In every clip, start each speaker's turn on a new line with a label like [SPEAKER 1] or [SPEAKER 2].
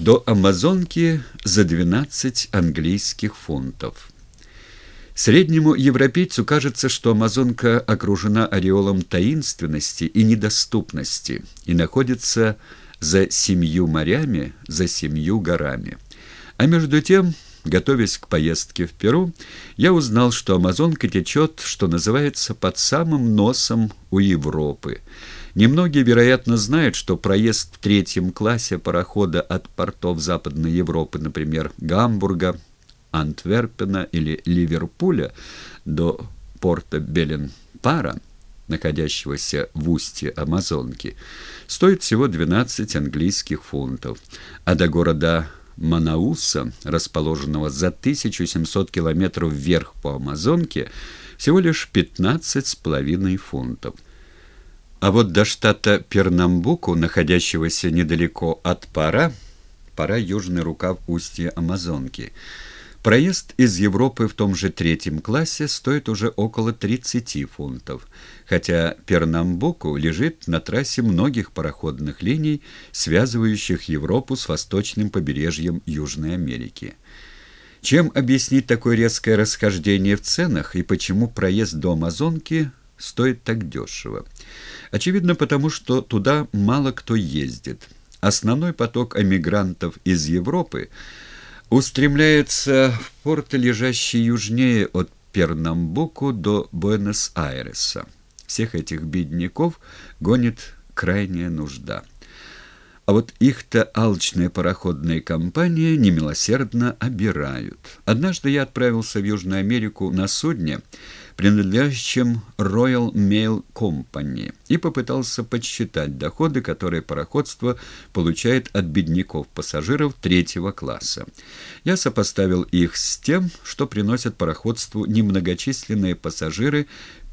[SPEAKER 1] до Амазонки за 12 английских фунтов. Среднему европейцу кажется, что Амазонка окружена ореолом таинственности и недоступности и находится за семью морями, за семью горами. А между тем, готовясь к поездке в Перу, я узнал, что Амазонка течет, что называется, под самым носом у Европы – Немногие, вероятно, знают, что проезд в третьем классе парохода от портов Западной Европы, например, Гамбурга, Антверпена или Ливерпуля до порта Беленпара, находящегося в устье Амазонки, стоит всего 12 английских фунтов, а до города Манауса, расположенного за 1700 километров вверх по Амазонке, всего лишь 15,5 фунтов. А вот до штата Пернамбуку, находящегося недалеко от Пара, Пара – южный рукав устья Амазонки, проезд из Европы в том же третьем классе стоит уже около 30 фунтов, хотя Пернамбуку лежит на трассе многих пароходных линий, связывающих Европу с восточным побережьем Южной Америки. Чем объяснить такое резкое расхождение в ценах и почему проезд до Амазонки стоит так дешево? Очевидно, потому что туда мало кто ездит. Основной поток эмигрантов из Европы устремляется в порты, лежащие южнее от Пернамбуку до Буэнос-Айреса. Всех этих бедняков гонит крайняя нужда. А вот их-то алчные пароходные компании немилосердно обирают. Однажды я отправился в Южную Америку на судне, принадлежащем Royal Mail Company, и попытался подсчитать доходы, которые пароходство получает от бедняков-пассажиров третьего класса. Я сопоставил их с тем, что приносят пароходству немногочисленные пассажиры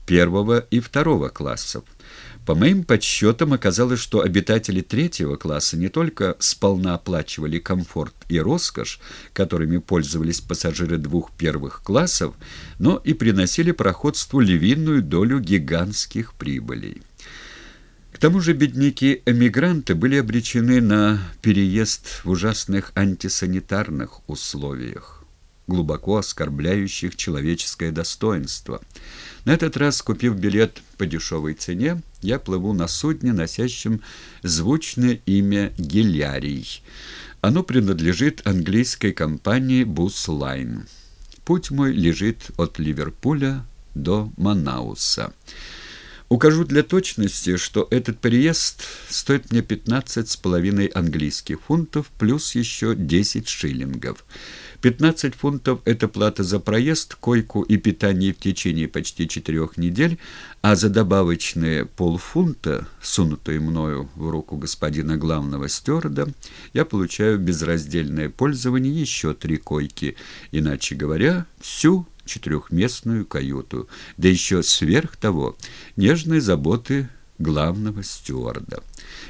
[SPEAKER 1] первого и второго классов. По моим подсчетам оказалось, что обитатели третьего класса не только сполна оплачивали комфорт и роскошь, которыми пользовались пассажиры двух первых классов, но и приносили проходству львиную долю гигантских прибылей. К тому же бедняки-эмигранты были обречены на переезд в ужасных антисанитарных условиях, глубоко оскорбляющих человеческое достоинство – на этот раз, купив билет по дешевой цене, я плыву на судне, носящем звучное имя «Гелярий». Оно принадлежит английской компании «Буслайн». Путь мой лежит от Ливерпуля до Манауса. Укажу для точности, что этот переезд стоит мне 15 с половиной английских фунтов плюс еще 10 шиллингов. 15 фунтов – это плата за проезд, койку и питание в течение почти четырех недель, а за добавочные полфунта, сунутые мною в руку господина главного стюарда, я получаю безраздельное пользование еще три койки, иначе говоря, всю четырехместную каюту, да еще сверх того нежные заботы главного стюарда.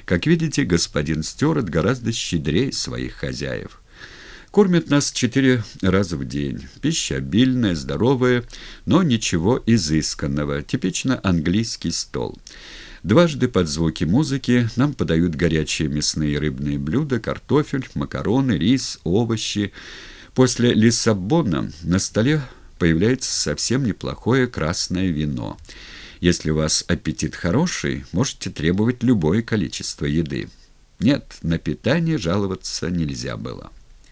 [SPEAKER 1] Как видите, господин стюард гораздо щедрее своих хозяев. Кормят нас четыре раза в день. Пища обильная, здоровая, но ничего изысканного. Типично английский стол. Дважды под звуки музыки нам подают горячие мясные и рыбные блюда, картофель, макароны, рис, овощи. После Лиссабона на столе появляется совсем неплохое красное вино. Если у вас аппетит хороший, можете требовать любое количество еды. Нет, на питание жаловаться нельзя было.